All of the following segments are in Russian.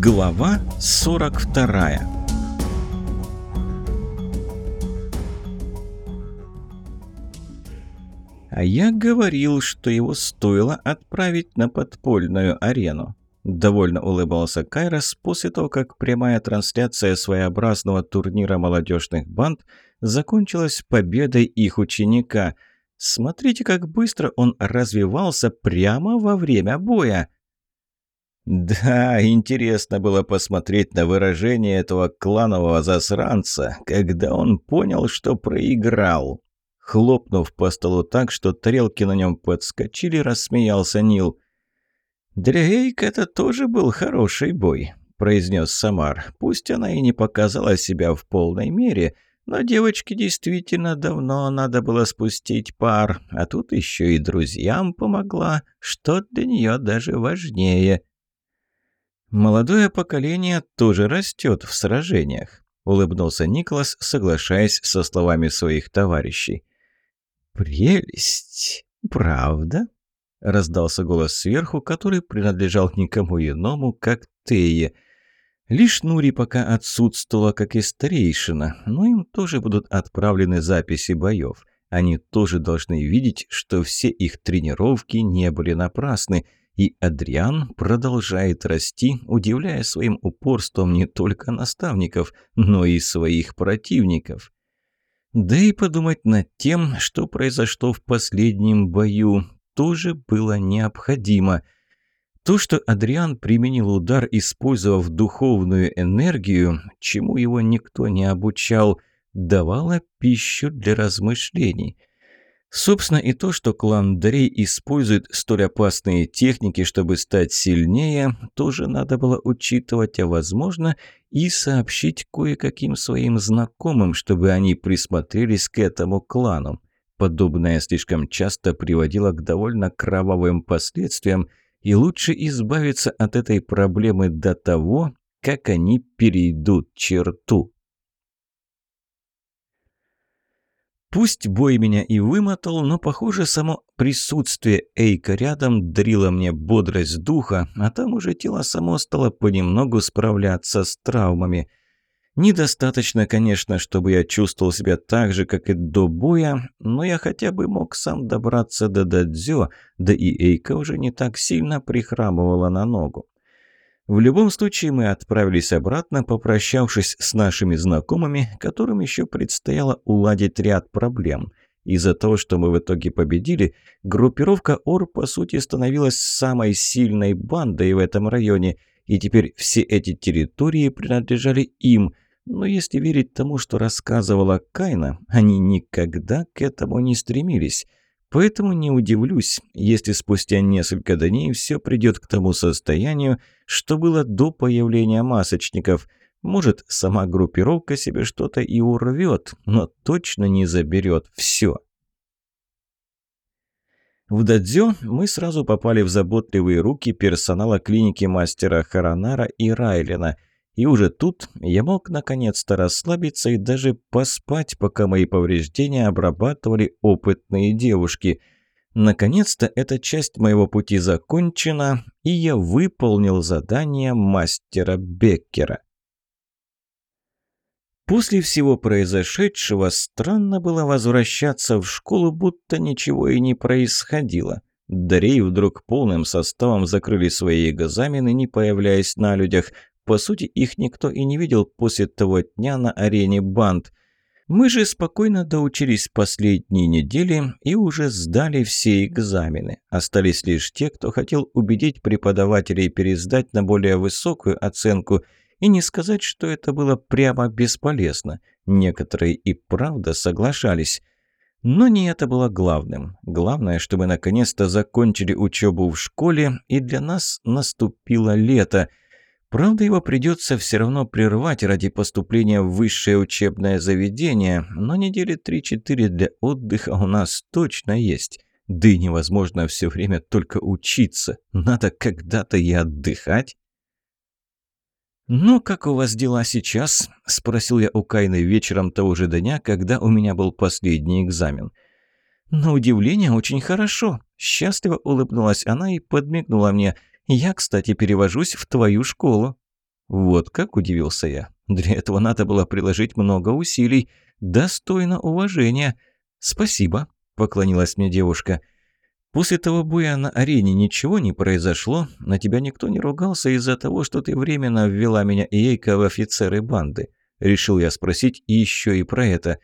Глава 42 А я говорил, что его стоило отправить на подпольную арену. Довольно улыбался Кайрос после того, как прямая трансляция своеобразного турнира молодежных банд закончилась победой их ученика. Смотрите, как быстро он развивался прямо во время боя. Да, интересно было посмотреть на выражение этого кланового засранца, когда он понял, что проиграл. Хлопнув по столу так, что тарелки на нем подскочили, рассмеялся Нил. «Для это тоже был хороший бой», — произнес Самар. «Пусть она и не показала себя в полной мере, но девочке действительно давно надо было спустить пар, а тут еще и друзьям помогла, что для нее даже важнее». «Молодое поколение тоже растет в сражениях», — улыбнулся Николас, соглашаясь со словами своих товарищей. «Прелесть! Правда?» — раздался голос сверху, который принадлежал никому иному, как Тея. Лишь Нури пока отсутствовала, как и старейшина, но им тоже будут отправлены записи боев. Они тоже должны видеть, что все их тренировки не были напрасны — и Адриан продолжает расти, удивляя своим упорством не только наставников, но и своих противников. Да и подумать над тем, что произошло в последнем бою, тоже было необходимо. То, что Адриан применил удар, использовав духовную энергию, чему его никто не обучал, давало пищу для размышлений – Собственно, и то, что клан Дарей использует столь опасные техники, чтобы стать сильнее, тоже надо было учитывать, а возможно, и сообщить кое-каким своим знакомым, чтобы они присмотрелись к этому клану. Подобное слишком часто приводило к довольно кровавым последствиям, и лучше избавиться от этой проблемы до того, как они перейдут черту. Пусть бой меня и вымотал, но, похоже, само присутствие Эйка рядом дарило мне бодрость духа, а там уже тело само стало понемногу справляться с травмами. Недостаточно, конечно, чтобы я чувствовал себя так же, как и до боя, но я хотя бы мог сам добраться до Дадзё, да и Эйка уже не так сильно прихрамывала на ногу. В любом случае мы отправились обратно, попрощавшись с нашими знакомыми, которым еще предстояло уладить ряд проблем. Из-за того, что мы в итоге победили, группировка ОР, по сути, становилась самой сильной бандой в этом районе, и теперь все эти территории принадлежали им. Но если верить тому, что рассказывала Кайна, они никогда к этому не стремились. Поэтому не удивлюсь, если спустя несколько дней все придет к тому состоянию, что было до появления масочников. Может, сама группировка себе что-то и урвет, но точно не заберет все. В Дадзё мы сразу попали в заботливые руки персонала клиники мастера Харанара и Райлина – и уже тут я мог наконец-то расслабиться и даже поспать, пока мои повреждения обрабатывали опытные девушки. Наконец-то эта часть моего пути закончена, и я выполнил задание мастера Беккера. После всего произошедшего странно было возвращаться в школу, будто ничего и не происходило. Дарей вдруг полным составом закрыли свои экзамены, не появляясь на людях – по сути, их никто и не видел после того дня на арене банд. Мы же спокойно доучились последние недели и уже сдали все экзамены. Остались лишь те, кто хотел убедить преподавателей пересдать на более высокую оценку и не сказать, что это было прямо бесполезно. Некоторые и правда соглашались. Но не это было главным. Главное, чтобы наконец-то закончили учебу в школе, и для нас наступило лето – Правда, его придется все равно прервать ради поступления в высшее учебное заведение, но недели 3-4 для отдыха у нас точно есть. Да и невозможно все время только учиться. Надо когда-то и отдыхать. «Ну, как у вас дела сейчас?» – спросил я у Кайны вечером того же дня, когда у меня был последний экзамен. «На удивление, очень хорошо», – счастливо улыбнулась она и подмигнула мне – я, кстати, перевожусь в твою школу». Вот как удивился я. Для этого надо было приложить много усилий. Достойно уважения. Спасибо, поклонилась мне девушка. После того боя на арене ничего не произошло, на тебя никто не ругался из-за того, что ты временно ввела меня и Эйка в офицеры банды. Решил я спросить еще и про это.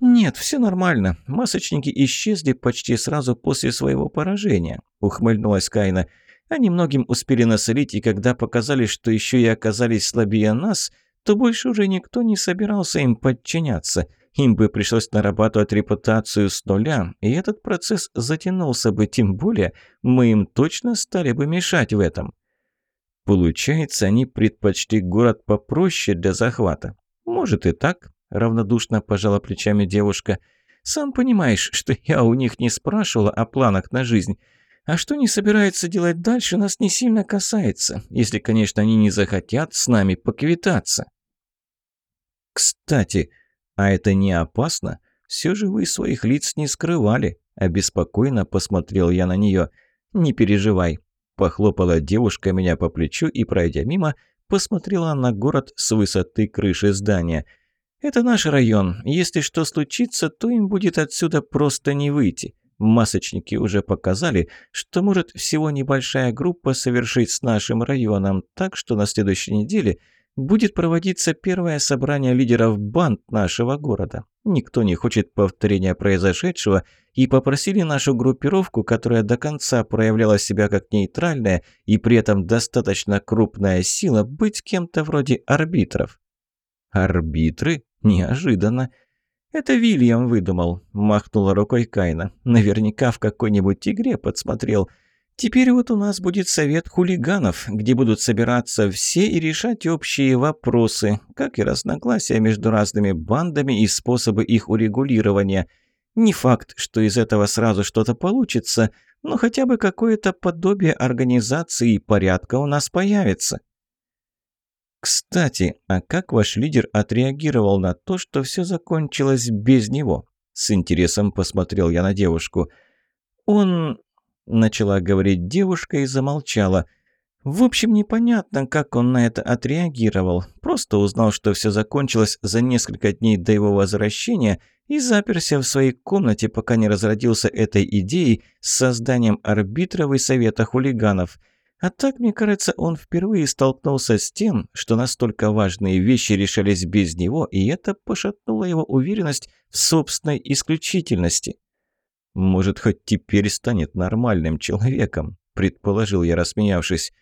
«Нет, все нормально. Масочники исчезли почти сразу после своего поражения», — ухмыльнулась Кайна. «Они многим успели насолить, и когда показали, что еще и оказались слабее нас, то больше уже никто не собирался им подчиняться. Им бы пришлось нарабатывать репутацию с нуля, и этот процесс затянулся бы, тем более мы им точно стали бы мешать в этом. Получается, они предпочли город попроще для захвата. Может и так, равнодушно пожала плечами девушка. Сам понимаешь, что я у них не спрашивала о планах на жизнь. А что не собирается делать дальше, нас не сильно касается, если, конечно, они не захотят с нами поквитаться. Кстати, «А это не опасно? Все же вы своих лиц не скрывали», – обеспокоенно посмотрел я на нее. «Не переживай». Похлопала девушка меня по плечу и, пройдя мимо, посмотрела на город с высоты крыши здания. «Это наш район. Если что случится, то им будет отсюда просто не выйти. Масочники уже показали, что может всего небольшая группа совершить с нашим районом, так что на следующей неделе – будет проводиться первое собрание лидеров банд нашего города. Никто не хочет повторения произошедшего, и попросили нашу группировку, которая до конца проявляла себя как нейтральная и при этом достаточно крупная сила, быть кем-то вроде арбитров. Арбитры? Неожиданно. «Это Вильям выдумал», – махнула рукой Кайна. «Наверняка в какой-нибудь игре подсмотрел». Теперь вот у нас будет совет хулиганов, где будут собираться все и решать общие вопросы, как и разногласия между разными бандами и способы их урегулирования. Не факт, что из этого сразу что-то получится, но хотя бы какое-то подобие организации и порядка у нас появится. Кстати, а как ваш лидер отреагировал на то, что все закончилось без него? С интересом посмотрел я на девушку. Он Начала говорить девушка и замолчала. В общем, непонятно, как он на это отреагировал. Просто узнал, что все закончилось за несколько дней до его возвращения и заперся в своей комнате, пока не разродился этой идеей с созданием арбитров и совета хулиганов. А так, мне кажется, он впервые столкнулся с тем, что настолько важные вещи решались без него, и это пошатнуло его уверенность в собственной исключительности. «Может, хоть теперь станет нормальным человеком», – предположил я, рассмеявшись.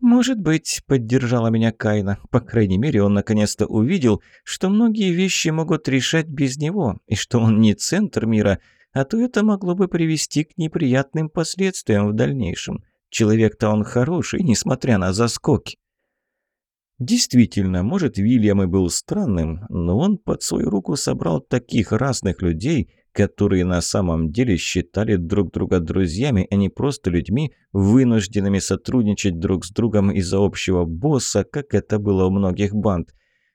«Может быть», – поддержала меня Кайна. По крайней мере, он наконец-то увидел, что многие вещи могут решать без него, и что он не центр мира, а то это могло бы привести к неприятным последствиям в дальнейшем. Человек-то он хороший, несмотря на заскоки. Действительно, может, Вильям и был странным, но он под свою руку собрал таких разных людей, которые на самом деле считали друг друга друзьями, а не просто людьми, вынужденными сотрудничать друг с другом из-за общего босса, как это было у многих банд.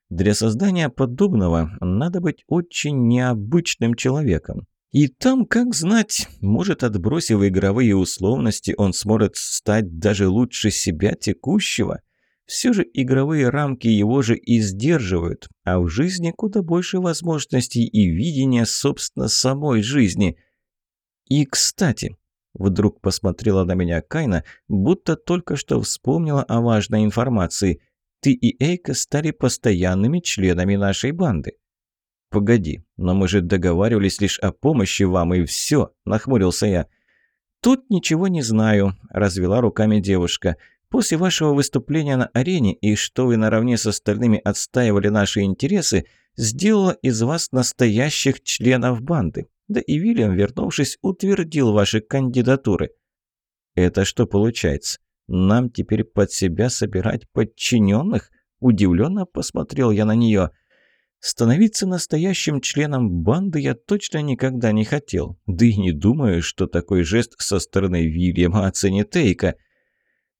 Для создания подобного надо быть очень необычным человеком. И там, как знать, может, отбросив игровые условности, он сможет стать даже лучше себя текущего – все же игровые рамки его же и сдерживают, а в жизни куда больше возможностей и видения, собственно, самой жизни. И, кстати, вдруг посмотрела на меня Кайна, будто только что вспомнила о важной информации. Ты и Эйка стали постоянными членами нашей банды. «Погоди, но мы же договаривались лишь о помощи вам, и все», – нахмурился я. «Тут ничего не знаю», – развела руками девушка. После вашего выступления на арене и что вы наравне с остальными отстаивали наши интересы, сделала из вас настоящих членов банды. Да и Вильям, вернувшись, утвердил ваши кандидатуры. Это что получается? Нам теперь под себя собирать подчиненных? Удивленно посмотрел я на нее. Становиться настоящим членом банды я точно никогда не хотел. Да и не думаю, что такой жест со стороны Вильяма оценит Эйка.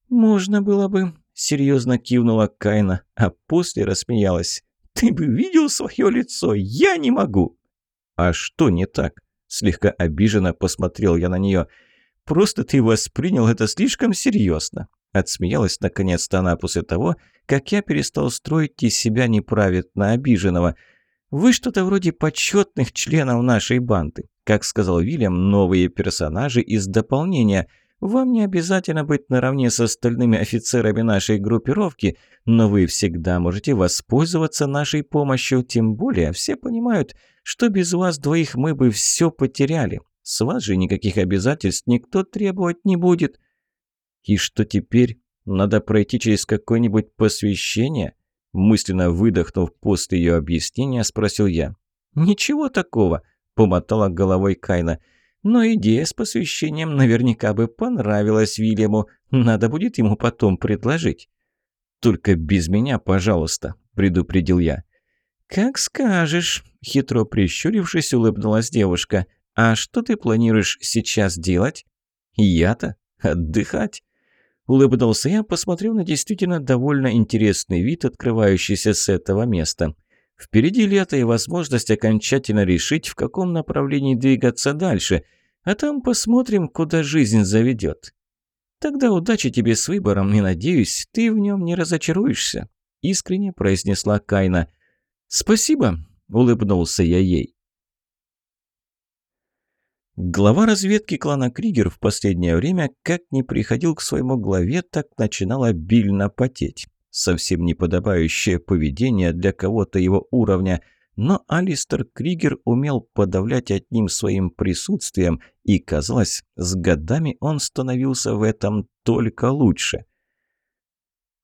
«Можно было бы», — серьезно кивнула Кайна, а после рассмеялась. «Ты бы видел свое лицо, я не могу!» «А что не так?» — слегка обиженно посмотрел я на нее. «Просто ты воспринял это слишком серьезно. Отсмеялась наконец-то она после того, как я перестал строить из себя неправедно обиженного. «Вы что-то вроде почетных членов нашей банды. Как сказал Вильям, новые персонажи из дополнения. Вам не обязательно быть наравне с остальными офицерами нашей группировки, но вы всегда можете воспользоваться нашей помощью, тем более все понимают, что без вас двоих мы бы все потеряли. С вас же никаких обязательств никто требовать не будет». «И что теперь? Надо пройти через какое-нибудь посвящение?» Мысленно выдохнув после ее объяснения, спросил я. «Ничего такого», — помотала головой Кайна. «Но идея с посвящением наверняка бы понравилась Вильяму. Надо будет ему потом предложить». «Только без меня, пожалуйста», — предупредил я. «Как скажешь», — хитро прищурившись, улыбнулась девушка. «А что ты планируешь сейчас делать?» «Я-то? Отдыхать?» Улыбнулся я, посмотрев на действительно довольно интересный вид, открывающийся с этого места. Впереди лето и возможность окончательно решить, в каком направлении двигаться дальше, а там посмотрим, куда жизнь заведет. Тогда удачи тебе с выбором, и, надеюсь, ты в нем не разочаруешься», — искренне произнесла Кайна. «Спасибо», — улыбнулся я ей. Глава разведки клана Кригер в последнее время как не приходил к своему главе, так начинал обильно потеть. Совсем неподобающее поведение для кого-то его уровня, но Алистер Кригер умел подавлять одним своим присутствием, и, казалось, с годами он становился в этом только лучше.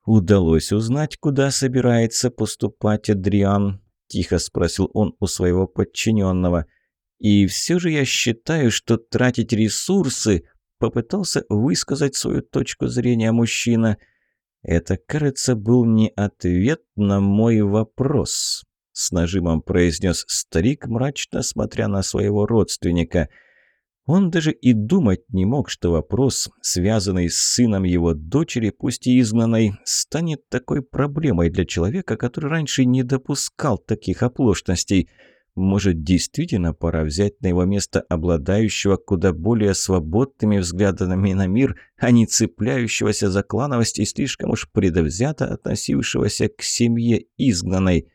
«Удалось узнать, куда собирается поступать Адриан?» – тихо спросил он у своего подчиненного – и все же я считаю, что тратить ресурсы, попытался высказать свою точку зрения мужчина. Это, кажется, был не ответ на мой вопрос. С нажимом произнес старик, мрачно смотря на своего родственника. Он даже и думать не мог, что вопрос, связанный с сыном его дочери, пусть и изгнанной, станет такой проблемой для человека, который раньше не допускал таких оплошностей – может, действительно пора взять на его место обладающего куда более свободными взглядами на мир, а не цепляющегося за клановость и слишком уж предвзято относившегося к семье изгнанной.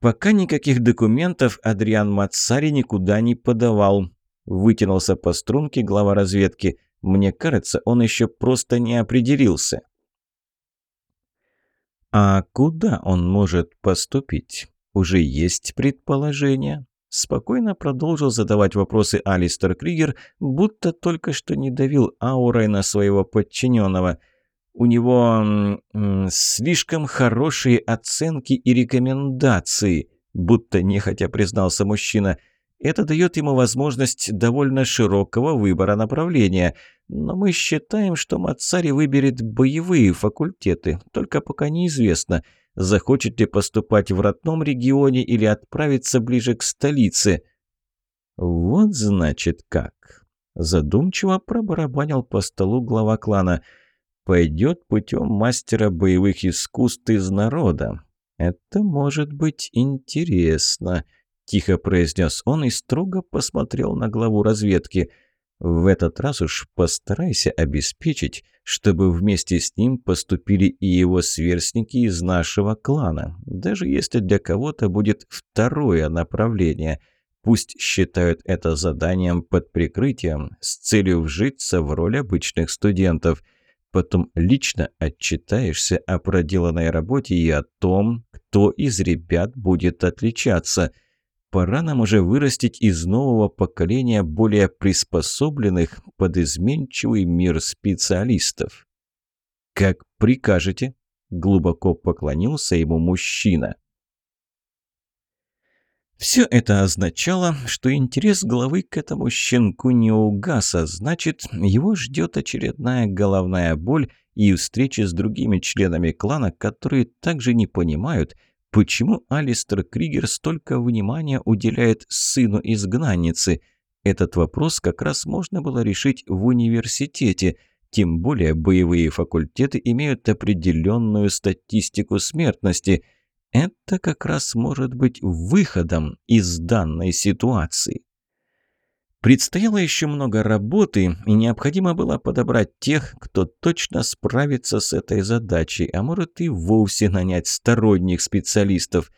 Пока никаких документов Адриан Мацари никуда не подавал. Вытянулся по струнке глава разведки. Мне кажется, он еще просто не определился. А куда он может поступить? Уже есть предположение?» Спокойно продолжил задавать вопросы Алистер Кригер, будто только что не давил аурой на своего подчиненного. «У него слишком хорошие оценки и рекомендации», будто нехотя признался мужчина – это дает ему возможность довольно широкого выбора направления. Но мы считаем, что Мацари выберет боевые факультеты, только пока неизвестно, захочет ли поступать в родном регионе или отправиться ближе к столице. Вот значит как. Задумчиво пробарабанил по столу глава клана. Пойдет путем мастера боевых искусств из народа. Это может быть интересно. Тихо произнес он и строго посмотрел на главу разведки. «В этот раз уж постарайся обеспечить, чтобы вместе с ним поступили и его сверстники из нашего клана, даже если для кого-то будет второе направление». Пусть считают это заданием под прикрытием с целью вжиться в роль обычных студентов. Потом лично отчитаешься о проделанной работе и о том, кто из ребят будет отличаться – пора нам уже вырастить из нового поколения более приспособленных под изменчивый мир специалистов. «Как прикажете», – глубоко поклонился ему мужчина. Все это означало, что интерес главы к этому щенку не угас, а значит, его ждет очередная головная боль и встречи с другими членами клана, которые также не понимают, Почему Алистер Кригер столько внимания уделяет сыну изгнанницы? Этот вопрос как раз можно было решить в университете, тем более боевые факультеты имеют определенную статистику смертности. Это как раз может быть выходом из данной ситуации. Предстояло еще много работы, и необходимо было подобрать тех, кто точно справится с этой задачей, а может и вовсе нанять сторонних специалистов.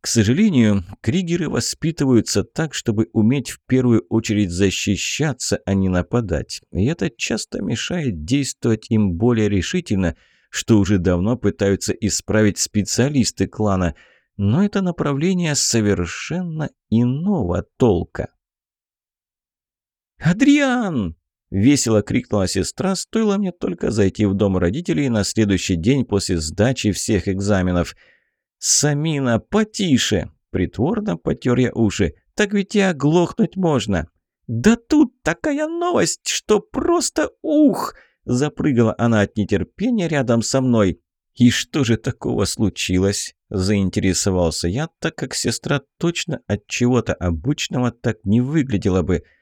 К сожалению, кригеры воспитываются так, чтобы уметь в первую очередь защищаться, а не нападать. И это часто мешает действовать им более решительно, что уже давно пытаются исправить специалисты клана. Но это направление совершенно иного толка. «Адриан!» – весело крикнула сестра, стоило мне только зайти в дом родителей на следующий день после сдачи всех экзаменов. «Самина, потише!» – притворно потер я уши. «Так ведь и оглохнуть можно!» «Да тут такая новость, что просто ух!» Запрыгала она от нетерпения рядом со мной. «И что же такого случилось?» – заинтересовался я, так как сестра точно от чего-то обычного так не выглядела бы –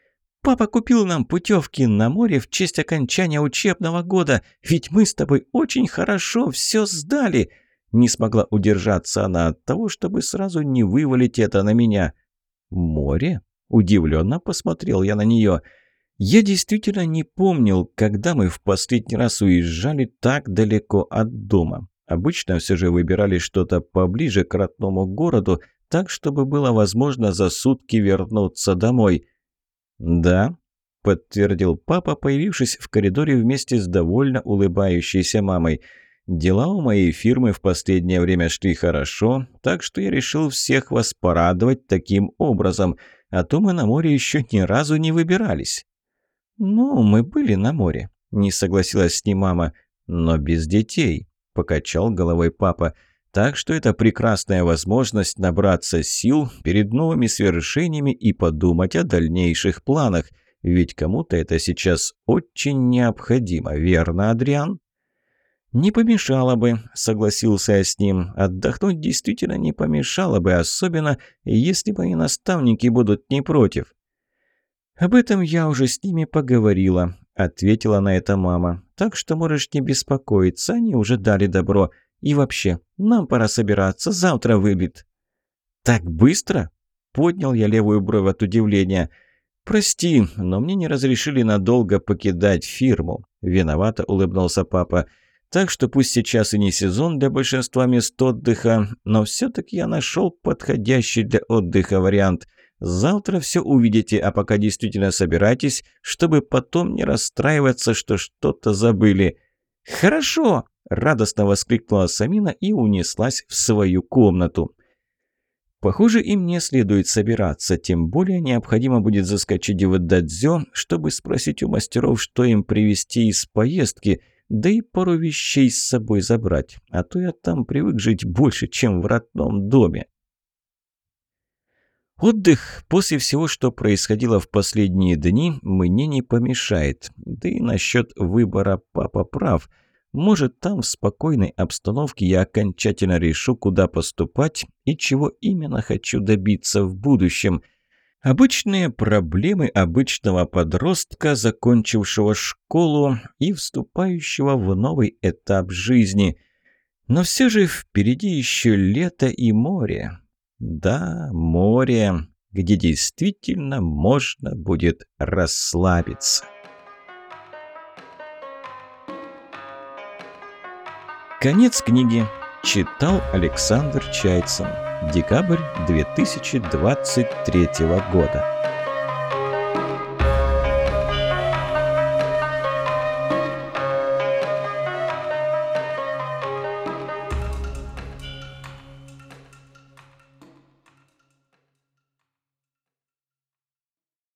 Папа купил нам путевки на море в честь окончания учебного года, ведь мы с тобой очень хорошо все сдали». Не смогла удержаться она от того, чтобы сразу не вывалить это на меня. «Море?» – удивленно посмотрел я на нее. Я действительно не помнил, когда мы в последний раз уезжали так далеко от дома. Обычно все же выбирали что-то поближе к родному городу, так, чтобы было возможно за сутки вернуться домой – «Да», – подтвердил папа, появившись в коридоре вместе с довольно улыбающейся мамой. «Дела у моей фирмы в последнее время шли хорошо, так что я решил всех вас порадовать таким образом, а то мы на море еще ни разу не выбирались». «Ну, мы были на море», – не согласилась с ним мама, – «но без детей», – покачал головой папа. Так что это прекрасная возможность набраться сил перед новыми свершениями и подумать о дальнейших планах. Ведь кому-то это сейчас очень необходимо, верно, Адриан? «Не помешало бы», — согласился я с ним. «Отдохнуть действительно не помешало бы, особенно если мои наставники будут не против». «Об этом я уже с ними поговорила», — ответила на это мама. «Так что можешь не беспокоиться, они уже дали добро. И вообще, нам пора собираться, завтра вылет». «Так быстро?» – поднял я левую бровь от удивления. «Прости, но мне не разрешили надолго покидать фирму», – виновато улыбнулся папа. «Так что пусть сейчас и не сезон для большинства мест отдыха, но все-таки я нашел подходящий для отдыха вариант. Завтра все увидите, а пока действительно собирайтесь, чтобы потом не расстраиваться, что что-то забыли». «Хорошо!» Радостно воскликнула Самина и унеслась в свою комнату. Похоже, им не следует собираться, тем более необходимо будет заскочить в Дадзё, чтобы спросить у мастеров, что им привезти из поездки, да и пару вещей с собой забрать, а то я там привык жить больше, чем в родном доме. Отдых после всего, что происходило в последние дни, мне не помешает. Да и насчет выбора папа прав – может, там в спокойной обстановке я окончательно решу, куда поступать и чего именно хочу добиться в будущем. Обычные проблемы обычного подростка, закончившего школу и вступающего в новый этап жизни. Но все же впереди еще лето и море. Да, море, где действительно можно будет расслабиться. Конец книги. Читал Александр Чайцин. Декабрь 2023 года.